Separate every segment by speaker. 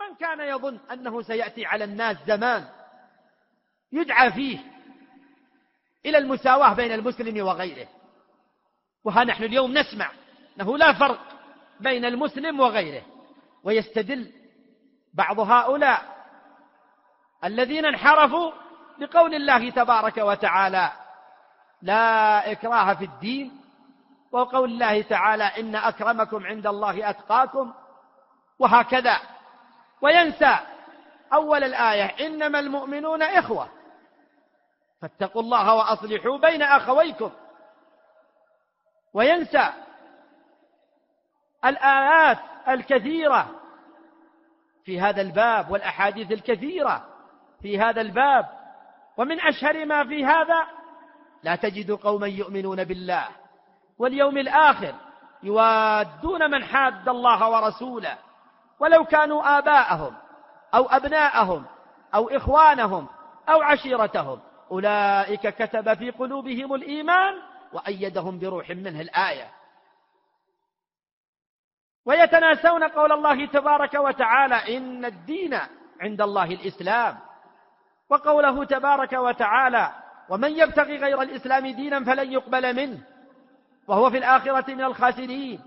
Speaker 1: من كان يظن أنه سيأتي على الناس زمان يدعى فيه إلى المساواة بين المسلم وغيره وها نحن اليوم نسمع أنه لا فرق بين المسلم وغيره ويستدل بعض هؤلاء الذين انحرفوا بقول الله تبارك وتعالى لا إكراه في الدين وقول الله تعالى إن أكرمكم عند الله أتقاكم وهكذا وينسى أول الآية إنما المؤمنون إخوة فاتقوا الله وأصلحوا بين أخويكم وينسى الآيات الكثيرة في هذا الباب والأحاديث الكثيرة في هذا الباب ومن أشهر ما في هذا لا تجد قوما يؤمنون بالله واليوم الآخر يوادون من حاد الله ورسوله ولو كانوا آباءهم أو أبناءهم أو إخوانهم أو عشيرتهم أولئك كتب في قلوبهم الإيمان وأيدهم بروح منه الآية ويتناسون قول الله تبارك وتعالى إن الدين عند الله الإسلام وقوله تبارك وتعالى ومن يبتغي غير الإسلام دينا فلن يقبل منه وهو في الآخرة من الخاسرين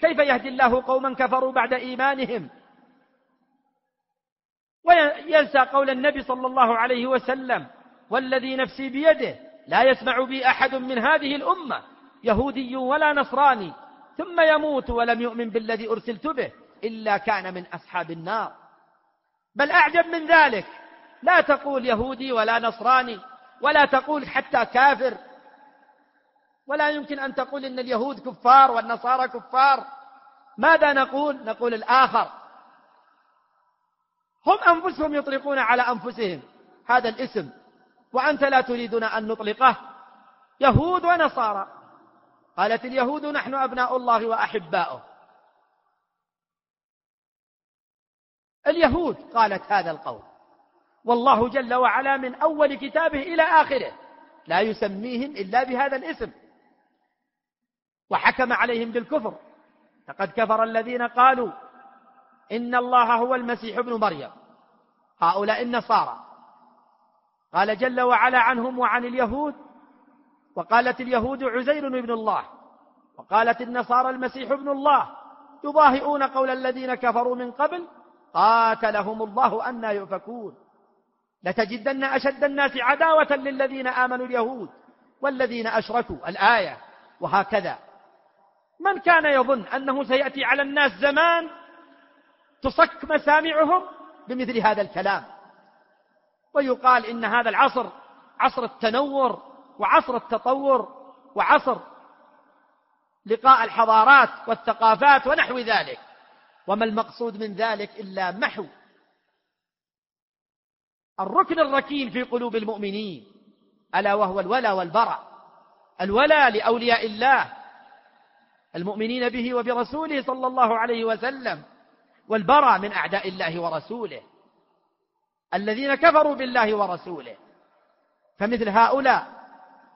Speaker 1: كيف يهدي الله قوما كفروا بعد إيمانهم وينسى قول النبي صلى الله عليه وسلم والذي نفسي بيده لا يسمع بي أحد من هذه الأمة يهودي ولا نصراني ثم يموت ولم يؤمن بالذي أرسلت به إلا كان من أصحاب النار بل أعجب من ذلك لا تقول يهودي ولا نصراني ولا تقول حتى كافر ولا يمكن أن تقول إن اليهود كفار والنصارى كفار ماذا نقول؟ نقول الآخر هم أنفسهم يطلقون على أنفسهم هذا الاسم وأنت لا تريدنا أن نطلقه يهود ونصارى قالت اليهود نحن أبناء الله وأحباؤه اليهود قالت هذا القول والله جل وعلا من أول كتابه إلى آخره لا يسميهم إلا بهذا الاسم وحكم عليهم بالكفر لقد كفر الذين قالوا إن الله هو المسيح ابن مريم هؤلاء النصارى قال جل وعلا عنهم وعن اليهود وقالت اليهود عزير ابن الله وقالت النصارى المسيح ابن الله يضاهئون قول الذين كفروا من قبل قاتلهم الله أنا يؤفكون لتجدن أشد الناس عداوة للذين آمنوا اليهود والذين أشركوا الآية وهكذا من كان يظن أنه سيأتي على الناس زمان تصك مسامعهم بمثل هذا الكلام ويقال إن هذا العصر عصر التنور وعصر التطور وعصر لقاء الحضارات والثقافات ونحو ذلك وما المقصود من ذلك إلا محو الركن الركين في قلوب المؤمنين ألا وهو الولا والبرأ الولا لأولياء الله المؤمنين به وبرسوله صلى الله عليه وسلم والبرى من أعداء الله ورسوله الذين كفروا بالله ورسوله فمثل هؤلاء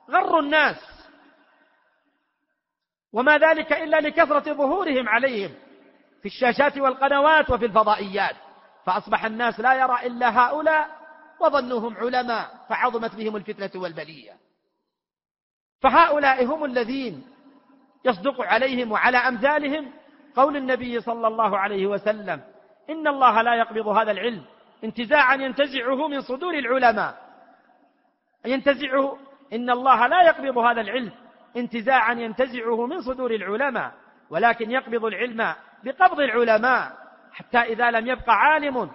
Speaker 1: غر الناس وما ذلك إلا لكثرة ظهورهم عليهم في الشاشات والقنوات وفي الفضائيات فأصبح الناس لا يرى إلا هؤلاء وظنوهم علماء فعظمت بهم الفتنة والبلية فهؤلاء هم الذين يصدق عليهم وعلى أمثالهم قول النبي صلى الله عليه وسلم إن الله لا يقبض هذا العلم انتزاعا ينتزعه من صدور العلماء ينتزعه إن الله لا يقبض هذا العلم انتزاعا ينتزعه من صدور العلماء ولكن يقبض العلم بقبض العلماء حتى إذا لم يبقى عالم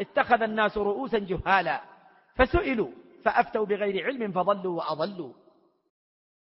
Speaker 1: اتخذ الناس رؤوسا جهالا فسئلوا فأفتوا بغير علم فضلوا وأضلوا